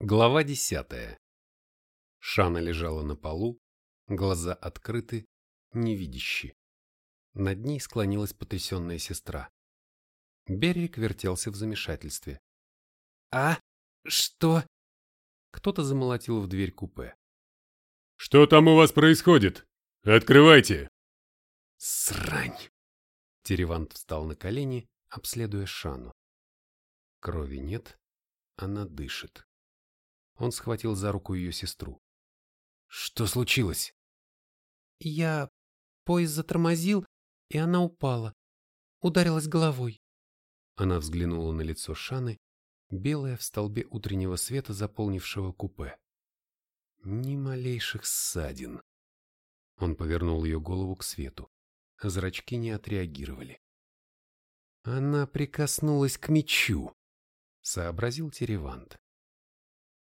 Глава десятая. Шана лежала на полу, глаза открыты, невидящие. Над ней склонилась потрясенная сестра. Беррик вертелся в замешательстве. «А? Что?» Кто-то замолотил в дверь купе. «Что там у вас происходит? Открывайте!» «Срань!» Теревант встал на колени, обследуя Шану. Крови нет, она дышит. Он схватил за руку ее сестру. «Что случилось?» «Я... Поезд затормозил, и она упала. Ударилась головой». Она взглянула на лицо Шаны, белое в столбе утреннего света, заполнившего купе. Ни малейших ссадин. Он повернул ее голову к свету. Зрачки не отреагировали. Она прикоснулась к мечу, сообразил Теревант.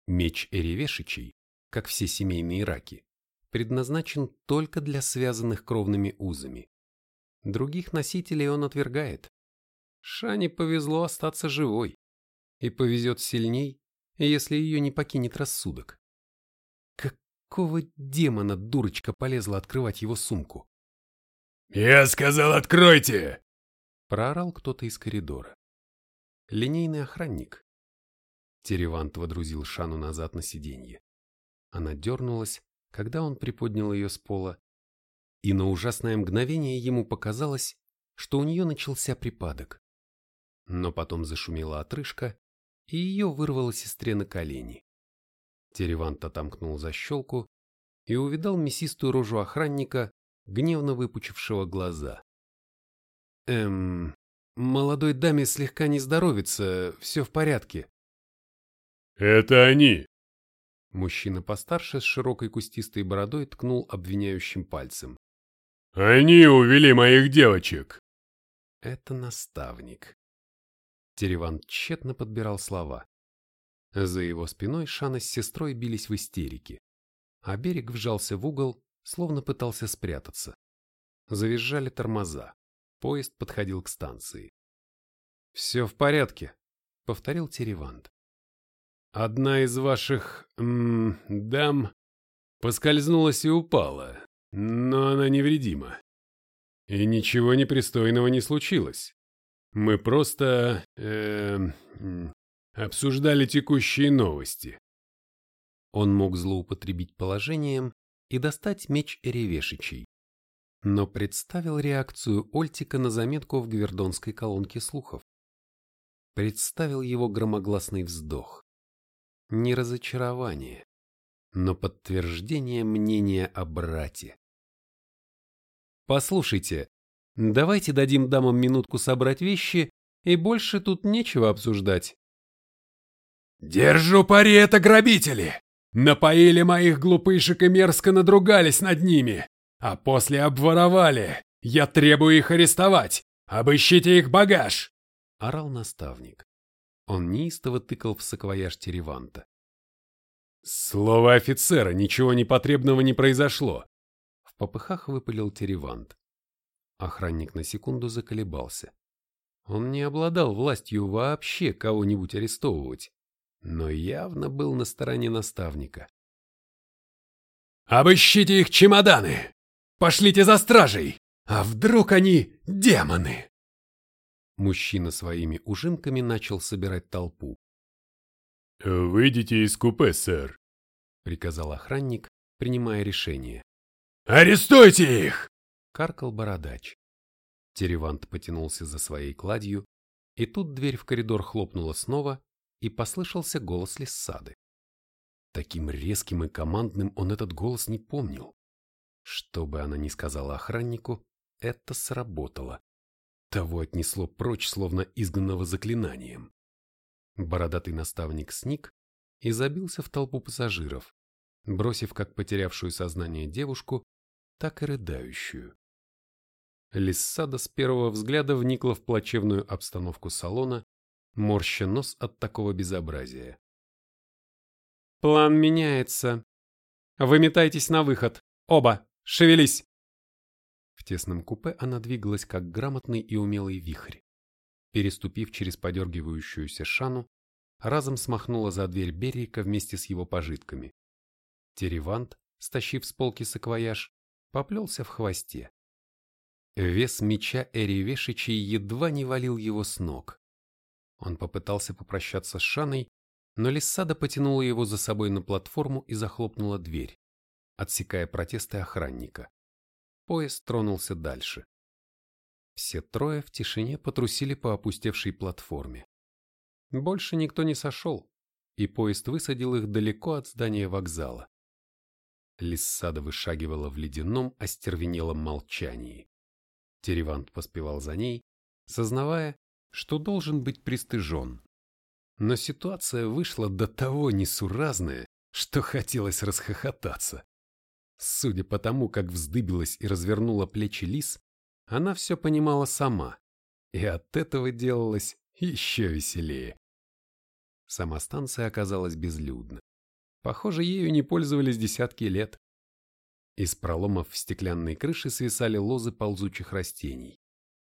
Меч Эревешичей, как все семейные раки, предназначен только для связанных кровными узами. Других носителей он отвергает. Шане повезло остаться живой. И повезет сильней, если ее не покинет рассудок. Какого демона дурочка полезла открывать его сумку? «Я сказал, откройте!» Проорал кто-то из коридора. Линейный охранник, Теревант водрузил Шану назад на сиденье. Она дернулась, когда он приподнял ее с пола, и на ужасное мгновение ему показалось, что у нее начался припадок. Но потом зашумела отрыжка, и ее вырвало сестре на колени. Теревант отомкнул защелку и увидал мясистую рожу охранника, гневно выпучившего глаза. «Эм, молодой даме слегка не здоровится, все в порядке», «Это они!» Мужчина постарше с широкой кустистой бородой ткнул обвиняющим пальцем. «Они увели моих девочек!» Это наставник. Тереван тщетно подбирал слова. За его спиной Шана с сестрой бились в истерике, а берег вжался в угол, словно пытался спрятаться. Завизжали тормоза. Поезд подходил к станции. «Все в порядке», — повторил Теревант. Одна из ваших... М, дам поскользнулась и упала, но она невредима. И ничего непристойного не случилось. Мы просто... Э, обсуждали текущие новости. Он мог злоупотребить положением и достать меч Эревешичей, но представил реакцию Ольтика на заметку в гвердонской колонке слухов. Представил его громогласный вздох не разочарование, но подтверждение мнения о брате. Послушайте, давайте дадим дамам минутку собрать вещи, и больше тут нечего обсуждать. «Держу пари, это грабители! Напоили моих глупышек и мерзко надругались над ними, а после обворовали. Я требую их арестовать! Обыщите их багаж!» — орал наставник. Он неистово тыкал в саквояж Тереванта. «Слово офицера, ничего непотребного не произошло!» В попыхах выпалил Теревант. Охранник на секунду заколебался. Он не обладал властью вообще кого-нибудь арестовывать, но явно был на стороне наставника. «Обыщите их чемоданы! Пошлите за стражей! А вдруг они демоны?» Мужчина своими ужимками начал собирать толпу. «Выйдите из купе, сэр», — приказал охранник, принимая решение. «Арестуйте их!» — каркал бородач. Теревант потянулся за своей кладью, и тут дверь в коридор хлопнула снова, и послышался голос Лиссады. Таким резким и командным он этот голос не помнил. Что бы она ни сказала охраннику, это сработало. Того отнесло прочь, словно изгнанного заклинанием. Бородатый наставник сник и забился в толпу пассажиров, бросив как потерявшую сознание девушку, так и рыдающую. Лиссада с первого взгляда вникла в плачевную обстановку салона, морща нос от такого безобразия. «План меняется. Выметайтесь на выход. Оба! Шевелись!» В тесном купе она двигалась как грамотный и умелый вихрь. Переступив через подергивающуюся шану, разом смахнула за дверь Беррика вместе с его пожитками. Теревант, стащив с полки саквояж, поплелся в хвосте. Вес меча Эри Вешичи едва не валил его с ног. Он попытался попрощаться с Шаной, но Лиссада потянула его за собой на платформу и захлопнула дверь, отсекая протесты охранника. Поезд тронулся дальше. Все трое в тишине потрусили по опустевшей платформе. Больше никто не сошел, и поезд высадил их далеко от здания вокзала. Лиссада вышагивала в ледяном, остервенелом молчании. Теревант поспевал за ней, сознавая, что должен быть пристыжен. Но ситуация вышла до того несуразная, что хотелось расхохотаться. Судя по тому, как вздыбилась и развернула плечи лис, она все понимала сама, и от этого делалось еще веселее. Сама станция оказалась безлюдна. Похоже, ею не пользовались десятки лет. Из проломов в стеклянной крыше свисали лозы ползучих растений.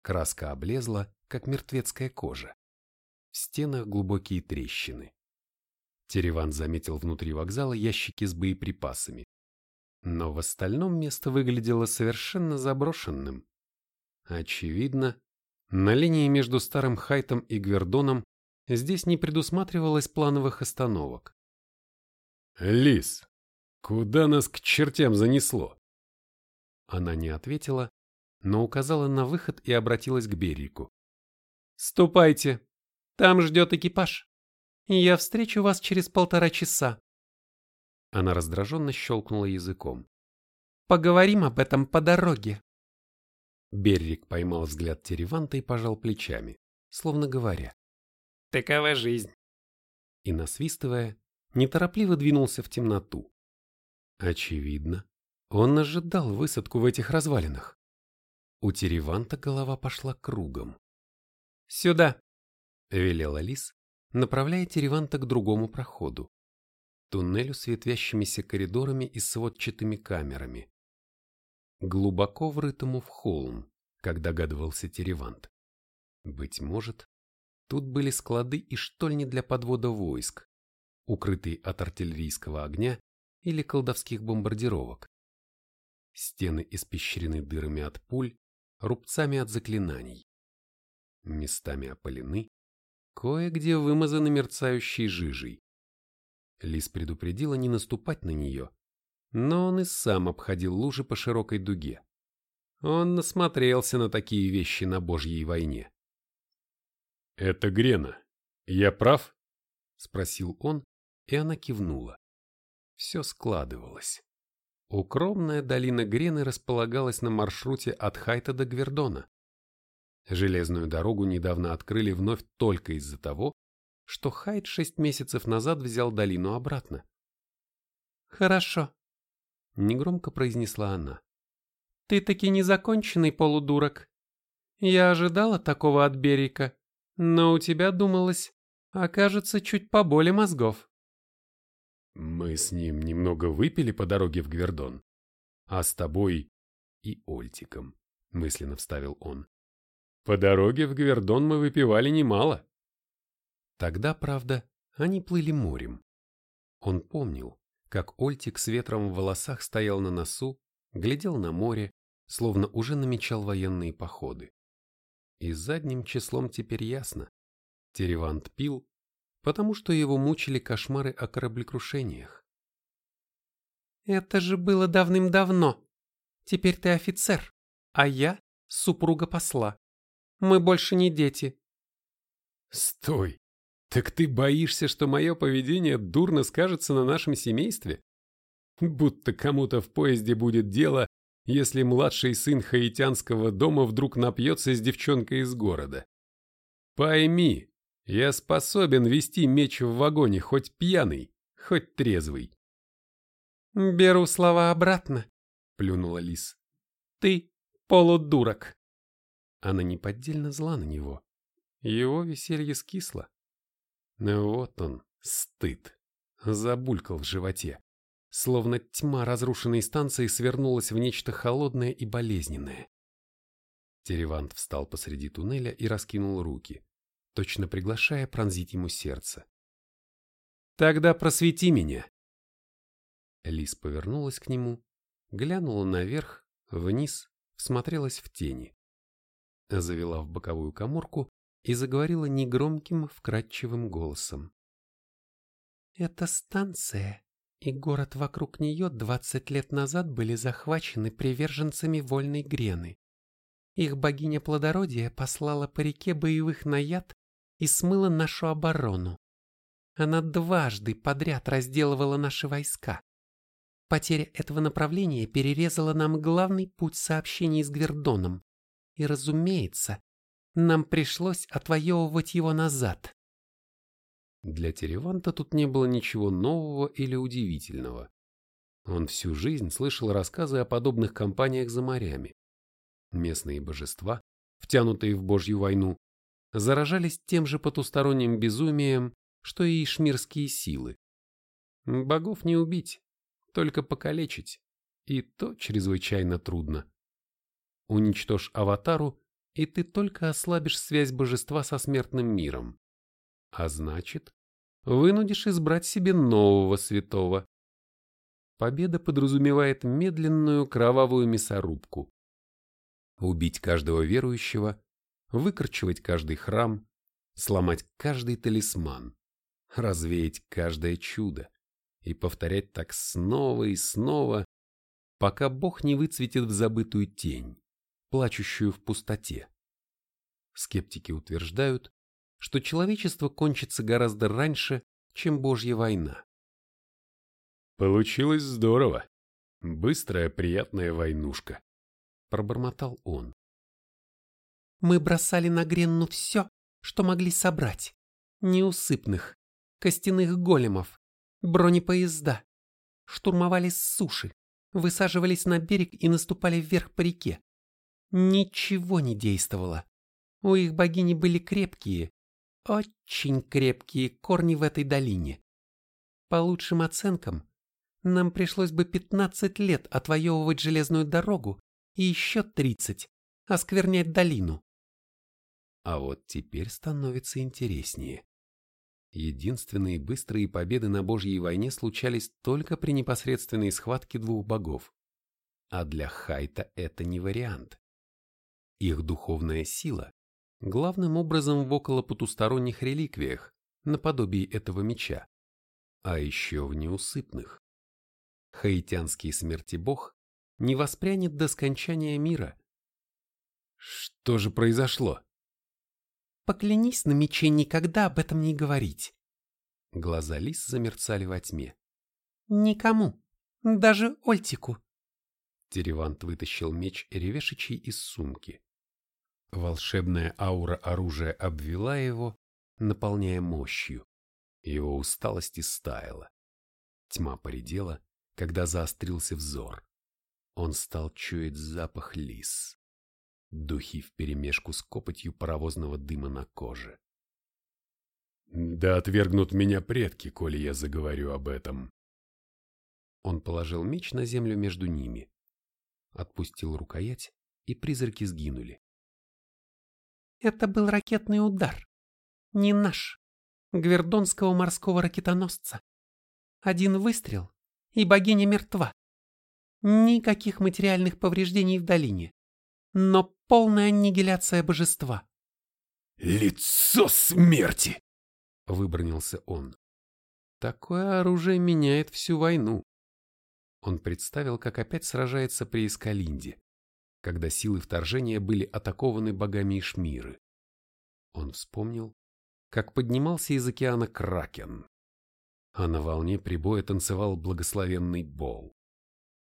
Краска облезла, как мертвецкая кожа. В стенах глубокие трещины. Тереван заметил внутри вокзала ящики с боеприпасами. Но в остальном место выглядело совершенно заброшенным. Очевидно, на линии между Старым Хайтом и Гвердоном здесь не предусматривалось плановых остановок. «Лис, куда нас к чертям занесло?» Она не ответила, но указала на выход и обратилась к Берику. «Ступайте, там ждет экипаж. Я встречу вас через полтора часа». Она раздраженно щелкнула языком. «Поговорим об этом по дороге». Беррик поймал взгляд Тереванта и пожал плечами, словно говоря. «Такова жизнь». И, насвистывая, неторопливо двинулся в темноту. Очевидно, он ожидал высадку в этих развалинах. У Тереванта голова пошла кругом. «Сюда!» — велела Лис, направляя Тереванта к другому проходу. Туннелю с ветвящимися коридорами и сводчатыми камерами. Глубоко врытому в холм, как догадывался Теревант. Быть может, тут были склады и штольни для подвода войск, укрытые от артиллерийского огня или колдовских бомбардировок. Стены испещрены дырами от пуль, рубцами от заклинаний. Местами опалены, кое-где вымазаны мерцающей жижей. Лис предупредила не наступать на нее, но он и сам обходил лужи по широкой дуге. Он насмотрелся на такие вещи на Божьей войне. «Это Грена. Я прав?» — спросил он, и она кивнула. Все складывалось. Укромная долина Грены располагалась на маршруте от Хайта до Гвердона. Железную дорогу недавно открыли вновь только из-за того, что Хайт шесть месяцев назад взял долину обратно. «Хорошо», — негромко произнесла она. «Ты таки незаконченный полудурок. Я ожидала такого от Берика, но у тебя думалось, окажется чуть поболе мозгов». Мы с ним немного выпили по дороге в Гвердон, а с тобой и Ольтиком, мысленно вставил он. По дороге в Гвердон мы выпивали немало. Тогда, правда, они плыли морем. Он помнил, как Ольтик с ветром в волосах стоял на носу, глядел на море, словно уже намечал военные походы. И задним числом теперь ясно. Теревант пил, потому что его мучили кошмары о кораблекрушениях. «Это же было давным-давно. Теперь ты офицер, а я — супруга посла. Мы больше не дети». «Стой! Так ты боишься, что мое поведение дурно скажется на нашем семействе? Будто кому-то в поезде будет дело, если младший сын хаитянского дома вдруг напьется с девчонкой из города. Пойми, я способен вести меч в вагоне хоть пьяный, хоть трезвый. «Беру слова обратно», — плюнула Лис. «Ты полудурок». Она неподдельно зла на него. Его веселье скисло. Вот он, стыд, забулькал в животе. Словно тьма разрушенной станции свернулась в нечто холодное и болезненное. Теревант встал посреди туннеля и раскинул руки точно приглашая пронзить ему сердце. Тогда просвети меня. Лис повернулась к нему, глянула наверх, вниз, всмотрелась в тени. Завела в боковую коморку и заговорила негромким, вкрадчивым голосом. «Это станция, и город вокруг нее двадцать лет назад были захвачены приверженцами вольной Грены. Их богиня плодородия послала по реке боевых наяд и смыла нашу оборону. Она дважды подряд разделывала наши войска. Потеря этого направления перерезала нам главный путь сообщений с Гвердоном. И, разумеется, нам пришлось отвоевывать его назад. Для Тереванта тут не было ничего нового или удивительного. Он всю жизнь слышал рассказы о подобных кампаниях за морями. Местные божества, втянутые в Божью войну, заражались тем же потусторонним безумием, что и ишмирские силы. Богов не убить, только покалечить, и то чрезвычайно трудно. Уничтожь аватару, и ты только ослабишь связь божества со смертным миром. А значит, вынудишь избрать себе нового святого. Победа подразумевает медленную кровавую мясорубку, убить каждого верующего, выкорчевать каждый храм, сломать каждый талисман, развеять каждое чудо и повторять так снова и снова, пока Бог не выцветит в забытую тень, плачущую в пустоте. Скептики утверждают, что человечество кончится гораздо раньше, чем Божья война. Получилось здорово. Быстрая, приятная войнушка пробормотал он. Мы бросали на Гренну все, что могли собрать. Неусыпных, костяных големов, бронепоезда. Штурмовали с суши, высаживались на берег и наступали вверх по реке. Ничего не действовало. У их богини были крепкие, очень крепкие корни в этой долине. По лучшим оценкам, нам пришлось бы 15 лет отвоевывать железную дорогу и еще тридцать осквернять долину. А вот теперь становится интереснее. Единственные быстрые победы на Божьей войне случались только при непосредственной схватке двух богов. А для Хайта это не вариант. Их духовная сила главным образом в около потусторонних реликвиях, наподобие этого меча, а еще в неусыпных. Хаитянский смерти бог не воспрянет до скончания мира. Что же произошло? Поклянись на мече никогда об этом не говорить. Глаза лис замерцали во тьме. Никому, даже Ольтику. Теревант вытащил меч ревешичий из сумки. Волшебная аура оружия обвела его, наполняя мощью. Его усталость истаяла. Тьма поредела, когда заострился взор он стал чуять запах лис. Духи вперемешку с копотью паровозного дыма на коже. «Да отвергнут меня предки, коли я заговорю об этом». Он положил меч на землю между ними, отпустил рукоять, и призраки сгинули. «Это был ракетный удар. Не наш. Гвердонского морского ракетоносца. Один выстрел, и богиня мертва. Никаких материальных повреждений в долине, но полная аннигиляция божества. «Лицо смерти!» — выбронился он. Такое оружие меняет всю войну. Он представил, как опять сражается при Искалинде, когда силы вторжения были атакованы богами Ишмиры. Он вспомнил, как поднимался из океана Кракен, а на волне прибоя танцевал благословенный Бол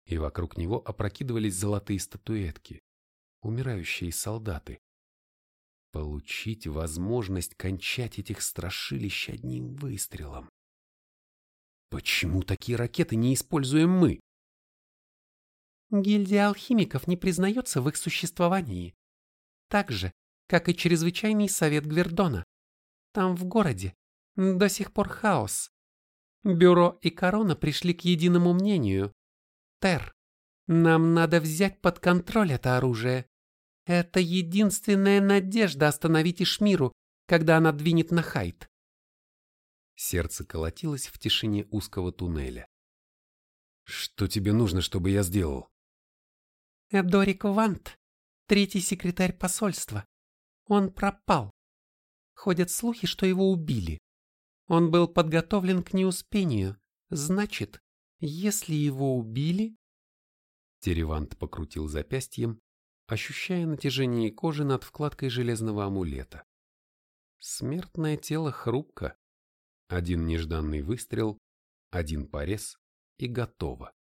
и вокруг него опрокидывались золотые статуэтки, умирающие солдаты. Получить возможность кончать этих страшилищ одним выстрелом. Почему такие ракеты не используем мы? Гильдия алхимиков не признается в их существовании. Так же, как и чрезвычайный совет Гвердона. Там в городе до сих пор хаос. Бюро и корона пришли к единому мнению, Тер, нам надо взять под контроль это оружие. Это единственная надежда остановить Ишмиру, когда она двинет на Хайт. Сердце колотилось в тишине узкого туннеля. «Что тебе нужно, чтобы я сделал?» «Эдорик Вант, третий секретарь посольства. Он пропал. Ходят слухи, что его убили. Он был подготовлен к неуспению. Значит, если его убили...» Теревант покрутил запястьем, ощущая натяжение кожи над вкладкой железного амулета. Смертное тело хрупко. Один нежданный выстрел, один порез и готово.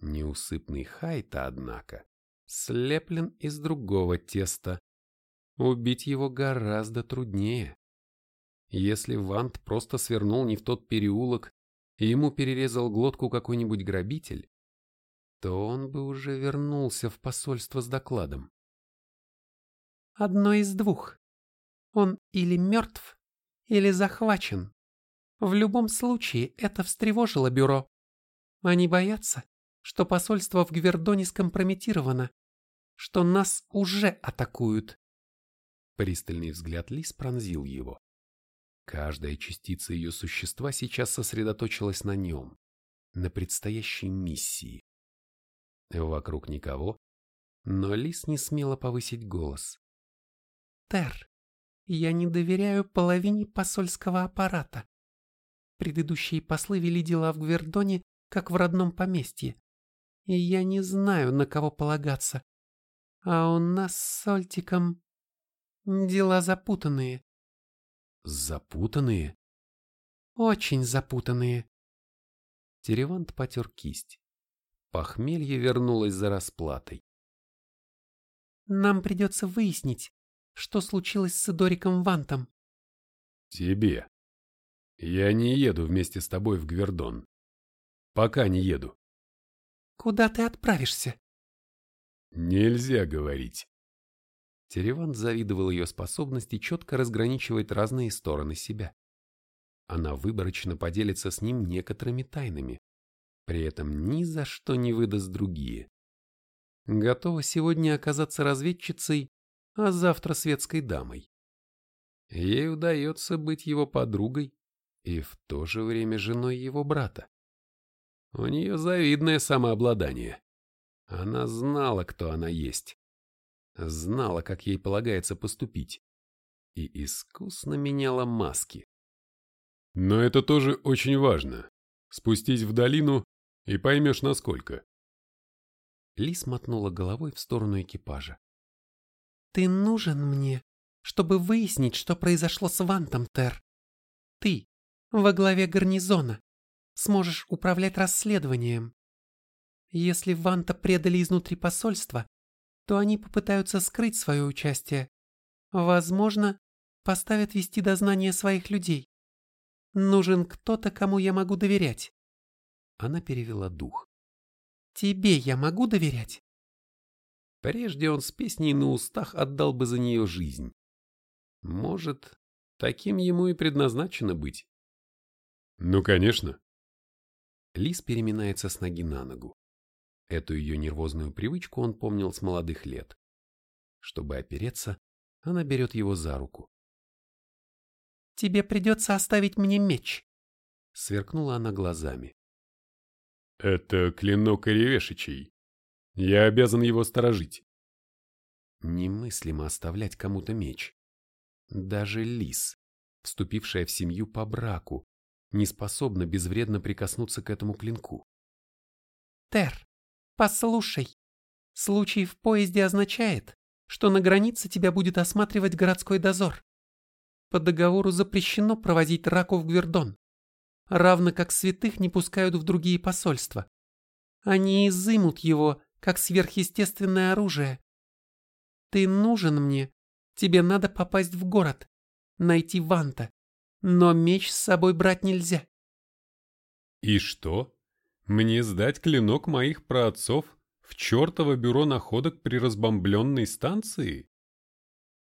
Неусыпный Хайта, однако, слеплен из другого теста. Убить его гораздо труднее. Если Вант просто свернул не в тот переулок и ему перерезал глотку какой-нибудь грабитель, то он бы уже вернулся в посольство с докладом. Одно из двух. Он или мертв, или захвачен. В любом случае это встревожило бюро. Они боятся, что посольство в Гвердоне скомпрометировано, что нас уже атакуют. Пристальный взгляд Лис пронзил его. Каждая частица ее существа сейчас сосредоточилась на нем, на предстоящей миссии. Вокруг никого, но Лис не смела повысить голос. «Тер, я не доверяю половине посольского аппарата. Предыдущие послы вели дела в Гвердоне, как в родном поместье, и я не знаю, на кого полагаться. А у нас с Сольтиком дела запутанные». «Запутанные?» «Очень запутанные». Теревант потер кисть. Похмелье вернулось за расплатой. Нам придется выяснить, что случилось с Идориком Вантом. Тебе. Я не еду вместе с тобой в Гвердон. Пока не еду. Куда ты отправишься? Нельзя говорить. Теревант завидовал ее способности четко разграничивать разные стороны себя. Она выборочно поделится с ним некоторыми тайнами, при этом ни за что не выдаст другие. Готова сегодня оказаться разведчицей, а завтра светской дамой. Ей удается быть его подругой и в то же время женой его брата. У нее завидное самообладание. Она знала, кто она есть. Знала, как ей полагается поступить. И искусно меняла маски. Но это тоже очень важно. Спустись в долину и поймешь, насколько. Лис мотнула головой в сторону экипажа. «Ты нужен мне, чтобы выяснить, что произошло с Вантом, Тер. Ты, во главе гарнизона, сможешь управлять расследованием. Если Ванта предали изнутри посольства, то они попытаются скрыть свое участие. Возможно, поставят вести дознание своих людей. Нужен кто-то, кому я могу доверять. Она перевела дух. «Тебе я могу доверять?» Прежде он с песней на устах отдал бы за нее жизнь. Может, таким ему и предназначено быть. Ну, конечно. Лис переминается с ноги на ногу. Эту ее нервозную привычку он помнил с молодых лет. Чтобы опереться, она берет его за руку. «Тебе придется оставить мне меч», — сверкнула она глазами. Это клинок Иревешичей. Я обязан его сторожить. Немыслимо оставлять кому-то меч. Даже лис, вступившая в семью по браку, не способна безвредно прикоснуться к этому клинку. Тер, послушай. Случай в поезде означает, что на границе тебя будет осматривать городской дозор. По договору запрещено провозить раку в Гвердон равно как святых не пускают в другие посольства. Они изымут его, как сверхъестественное оружие. Ты нужен мне, тебе надо попасть в город, найти Ванта, но меч с собой брать нельзя. И что? Мне сдать клинок моих праотцов в чертово бюро находок при разбомбленной станции?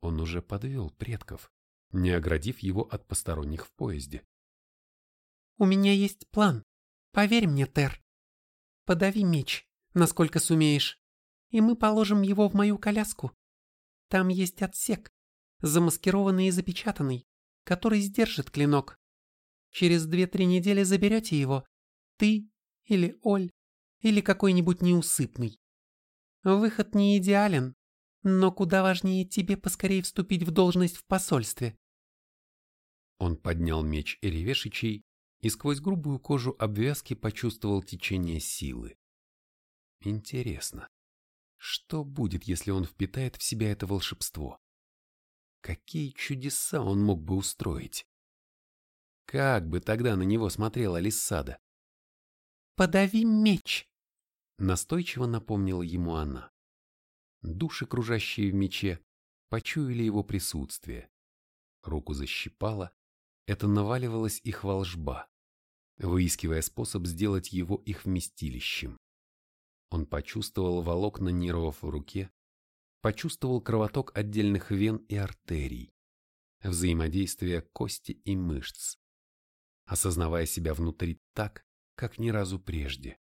Он уже подвел предков, не оградив его от посторонних в поезде. У меня есть план. Поверь мне, Тер. Подави меч, насколько сумеешь, и мы положим его в мою коляску. Там есть отсек, замаскированный и запечатанный, который сдержит клинок. Через две-три недели заберете его. Ты или Оль, или какой-нибудь неусыпный. Выход не идеален, но куда важнее тебе поскорее вступить в должность в посольстве. Он поднял меч Эревешичей и сквозь грубую кожу обвязки почувствовал течение силы. Интересно, что будет, если он впитает в себя это волшебство? Какие чудеса он мог бы устроить? Как бы тогда на него смотрела Лиссада? «Подави меч!» Настойчиво напомнила ему она. Души, кружащие в мече, почуяли его присутствие. Руку защипала, это наваливалась их волжба, выискивая способ сделать его их вместилищем. Он почувствовал волокна нервов в руке, почувствовал кровоток отдельных вен и артерий, взаимодействие кости и мышц, осознавая себя внутри так, как ни разу прежде.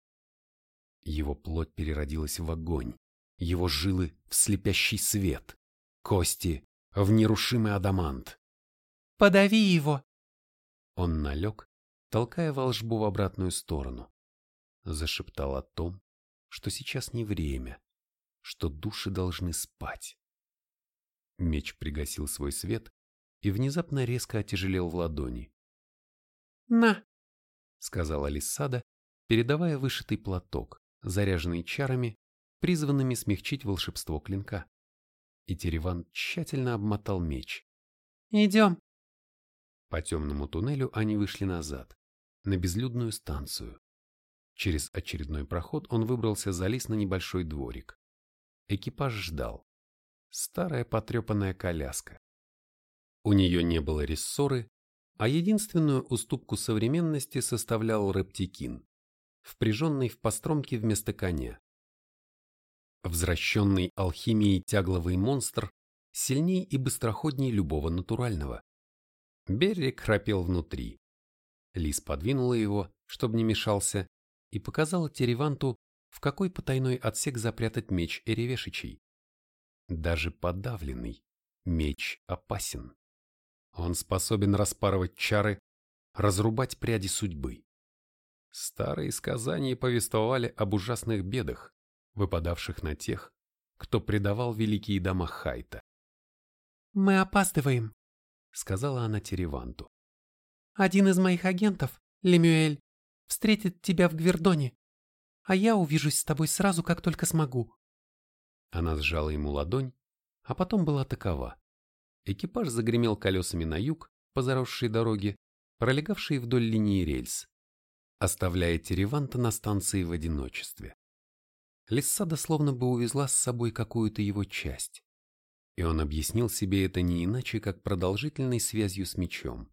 Его плоть переродилась в огонь, его жилы в слепящий свет, кости в нерушимый адамант. «Подави его!» Он налег, толкая волжбу в обратную сторону. Зашептал о том, что сейчас не время, что души должны спать. Меч пригасил свой свет и внезапно резко отяжелел в ладони. «На!» — сказала Лиссада, передавая вышитый платок, заряженный чарами, призванными смягчить волшебство клинка. И Тереван тщательно обмотал меч. «Идем!» По темному туннелю они вышли назад, на безлюдную станцию. Через очередной проход он выбрался за лис на небольшой дворик. Экипаж ждал. Старая потрепанная коляска. У нее не было рессоры, а единственную уступку современности составлял рептикин, впряженный в постромке вместо коня. Взращенный алхимией тягловый монстр сильней и быстроходней любого натурального. Беррик храпел внутри. Лис подвинула его, чтобы не мешался, и показала Тереванту, в какой потайной отсек запрятать меч Эревешичей. Даже подавленный меч опасен. Он способен распарывать чары, разрубать пряди судьбы. Старые сказания повествовали об ужасных бедах, выпадавших на тех, кто предавал великие дома Хайта. «Мы опаздываем», — сказала она Тереванту. «Один из моих агентов, Лемюэль, встретит тебя в Гвердоне а я увижусь с тобой сразу, как только смогу. Она сжала ему ладонь, а потом была такова. Экипаж загремел колесами на юг, по заросшей дороге, пролегавшей вдоль линии рельс, оставляя Тереванта на станции в одиночестве. Лиссада словно бы увезла с собой какую-то его часть, и он объяснил себе это не иначе, как продолжительной связью с мечом.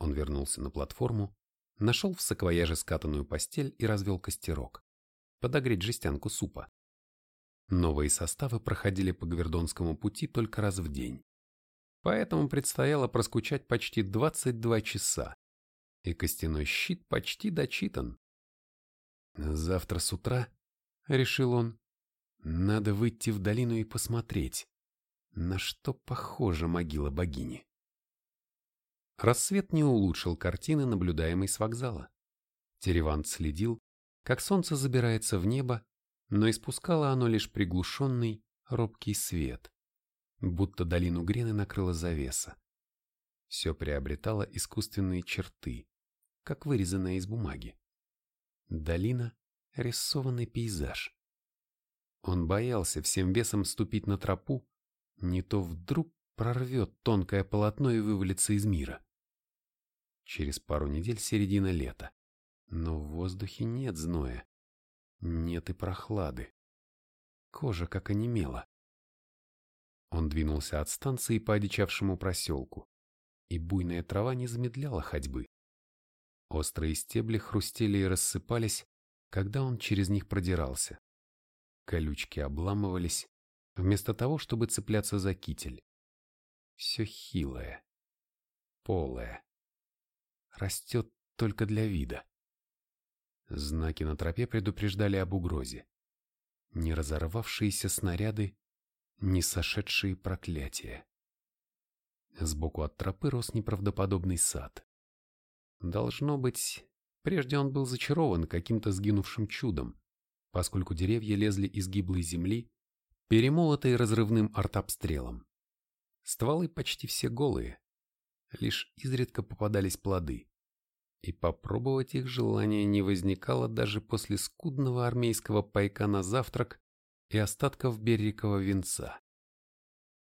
Он вернулся на платформу, нашел в саквояже скатанную постель и развел костерок, подогреть жестянку супа. Новые составы проходили по Гвердонскому пути только раз в день. Поэтому предстояло проскучать почти 22 часа, и костяной щит почти дочитан. Завтра с утра, решил он, надо выйти в долину и посмотреть, на что похожа могила богини. Рассвет не улучшил картины, наблюдаемой с вокзала. Теревант следил, как солнце забирается в небо, но испускало оно лишь приглушенный, робкий свет, будто долину Грены накрыла завеса. Все приобретало искусственные черты, как вырезанное из бумаги. Долина — рисованный пейзаж. Он боялся всем весом ступить на тропу, не то вдруг прорвет тонкое полотно и вывалится из мира. Через пару недель середина лета, но в воздухе нет зноя, нет и прохлады. Кожа как онемела. Он двинулся от станции по одичавшему проселку, и буйная трава не замедляла ходьбы. Острые стебли хрустели и рассыпались, когда он через них продирался. Колючки обламывались, вместо того, чтобы цепляться за китель. Все хилое, полое, растет только для вида. Знаки на тропе предупреждали об угрозе. Не разорвавшиеся снаряды, не сошедшие проклятия. Сбоку от тропы рос неправдоподобный сад. Должно быть, прежде он был зачарован каким-то сгинувшим чудом, поскольку деревья лезли из гиблой земли, перемолотые разрывным артобстрелом. Стволы почти все голые, лишь изредка попадались плоды, и попробовать их желание не возникало даже после скудного армейского пайка на завтрак и остатков беррикового венца.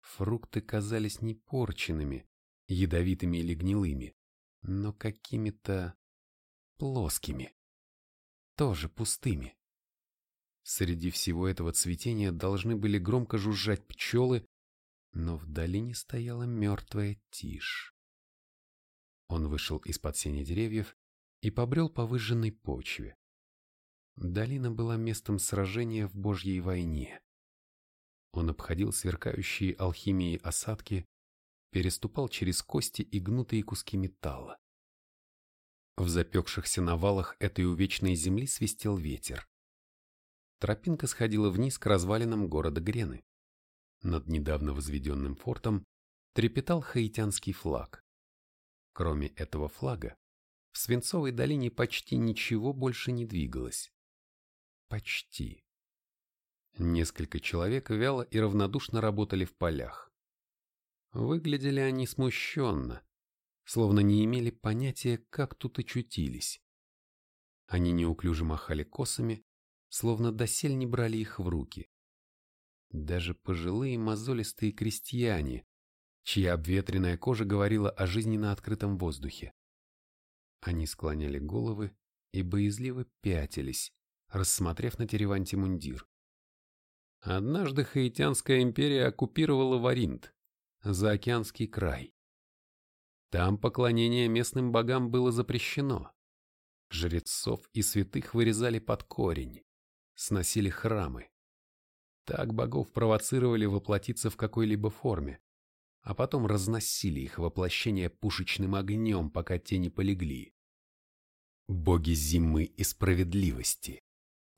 Фрукты казались не порченными, ядовитыми или гнилыми, но какими-то плоскими, тоже пустыми. Среди всего этого цветения должны были громко жужжать пчелы, но в долине стояла мертвая тишь. Он вышел из-под сени деревьев и побрел по выжженной почве. Долина была местом сражения в Божьей войне. Он обходил сверкающие алхимией осадки, переступал через кости и гнутые куски металла. В запекшихся навалах этой увечной земли свистел ветер. Тропинка сходила вниз к развалинам города Грены. Над недавно возведенным фортом трепетал хаитянский флаг. Кроме этого флага, в Свинцовой долине почти ничего больше не двигалось. Почти. Несколько человек вяло и равнодушно работали в полях. Выглядели они смущенно, словно не имели понятия, как тут очутились. Они неуклюже махали косами, словно досель не брали их в руки. Даже пожилые мозолистые крестьяне, чья обветренная кожа говорила о жизни на открытом воздухе. Они склоняли головы и боязливо пятились, рассмотрев на Тереванте мундир. Однажды Хаитянская империя оккупировала Варинт, заокеанский край. Там поклонение местным богам было запрещено. Жрецов и святых вырезали под корень, сносили храмы. Так богов провоцировали воплотиться в какой-либо форме, а потом разносили их воплощение пушечным огнем, пока те не полегли. Боги зимы и справедливости,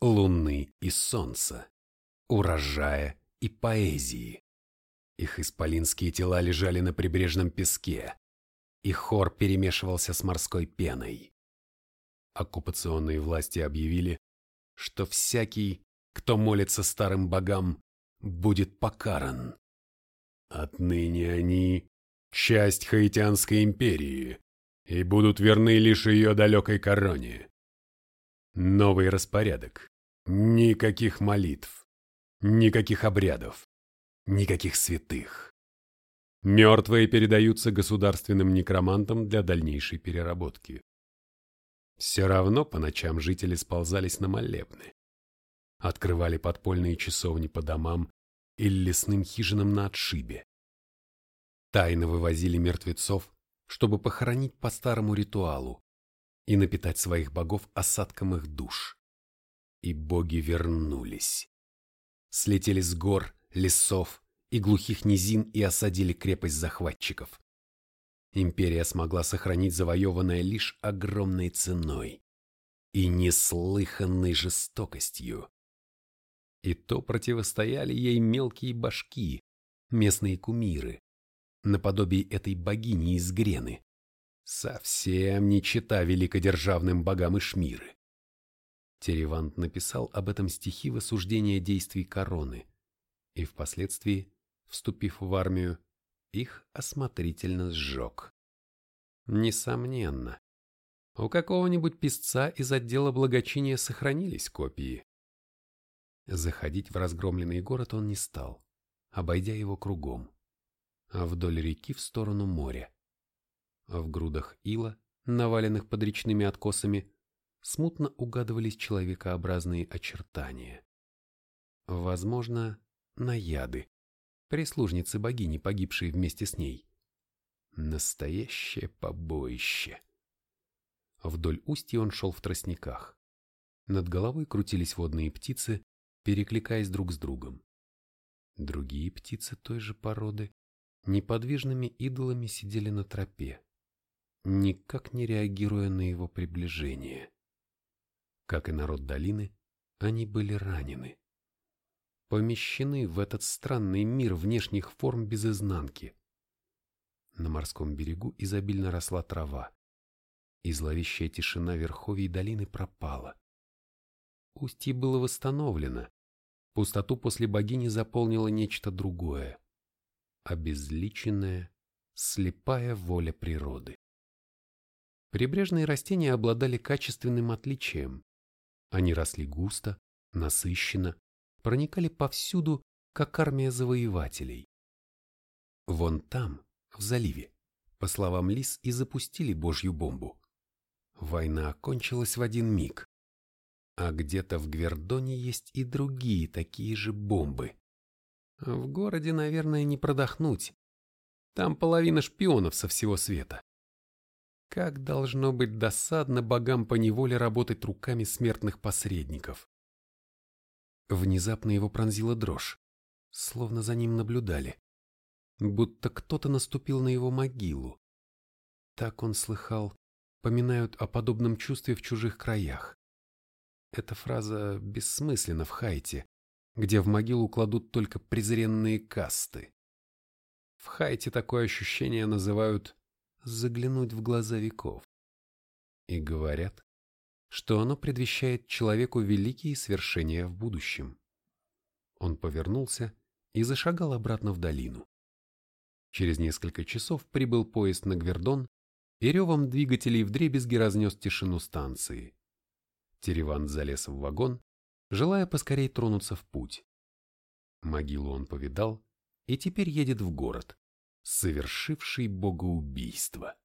луны и солнца, урожая и поэзии. Их исполинские тела лежали на прибрежном песке, и хор перемешивался с морской пеной. Оккупационные власти объявили, что всякий, кто молится старым богам, будет покаран. Отныне они – часть Хаитянской империи и будут верны лишь ее далекой короне. Новый распорядок. Никаких молитв. Никаких обрядов. Никаких святых. Мертвые передаются государственным некромантам для дальнейшей переработки. Все равно по ночам жители сползались на молебны. Открывали подпольные часовни по домам или лесным хижинам на отшибе. Тайно вывозили мертвецов, чтобы похоронить по старому ритуалу и напитать своих богов осадком их душ. И боги вернулись. Слетели с гор, лесов и глухих низин и осадили крепость захватчиков. Империя смогла сохранить завоеванное лишь огромной ценой и неслыханной жестокостью. И то противостояли ей мелкие башки, местные кумиры, наподобие этой богини из Грены, совсем не чита великодержавным богам Ишмиры. Теревант написал об этом стихи в осуждение действий короны, и впоследствии, вступив в армию, их осмотрительно сжег. Несомненно, у какого-нибудь писца из отдела благочиния сохранились копии. Заходить в разгромленный город он не стал, обойдя его кругом, а вдоль реки в сторону моря. В грудах ила, наваленных под речными откосами, смутно угадывались человекообразные очертания. Возможно, наяды, прислужницы богини, погибшие вместе с ней. Настоящее побоище. Вдоль устья он шел в тростниках. Над головой крутились водные птицы, перекликаясь друг с другом. Другие птицы той же породы неподвижными идолами сидели на тропе, никак не реагируя на его приближение. Как и народ долины, они были ранены. Помещены в этот странный мир внешних форм без изнанки. На морском берегу изобильно росла трава. и зловещая тишина верховий долины пропала. Устье было восстановлено, пустоту после богини заполнило нечто другое, обезличенная, слепая воля природы. Прибрежные растения обладали качественным отличием. Они росли густо, насыщенно, проникали повсюду, как армия завоевателей. Вон там, в заливе, по словам Лис, и запустили божью бомбу. Война окончилась в один миг. А где-то в Гвердоне есть и другие такие же бомбы. В городе, наверное, не продохнуть. Там половина шпионов со всего света. Как должно быть досадно богам по неволе работать руками смертных посредников. Внезапно его пронзила дрожь, словно за ним наблюдали. Будто кто-то наступил на его могилу. Так он слыхал, поминают о подобном чувстве в чужих краях. Эта фраза бессмысленна в Хайте, где в могилу кладут только презренные касты. В Хайте такое ощущение называют «заглянуть в глаза веков». И говорят, что оно предвещает человеку великие свершения в будущем. Он повернулся и зашагал обратно в долину. Через несколько часов прибыл поезд на Гвердон и ревом двигателей вдребезги разнес тишину станции. Тереван залез в вагон, желая поскорей тронуться в путь. Могилу он повидал и теперь едет в город, совершивший богоубийство.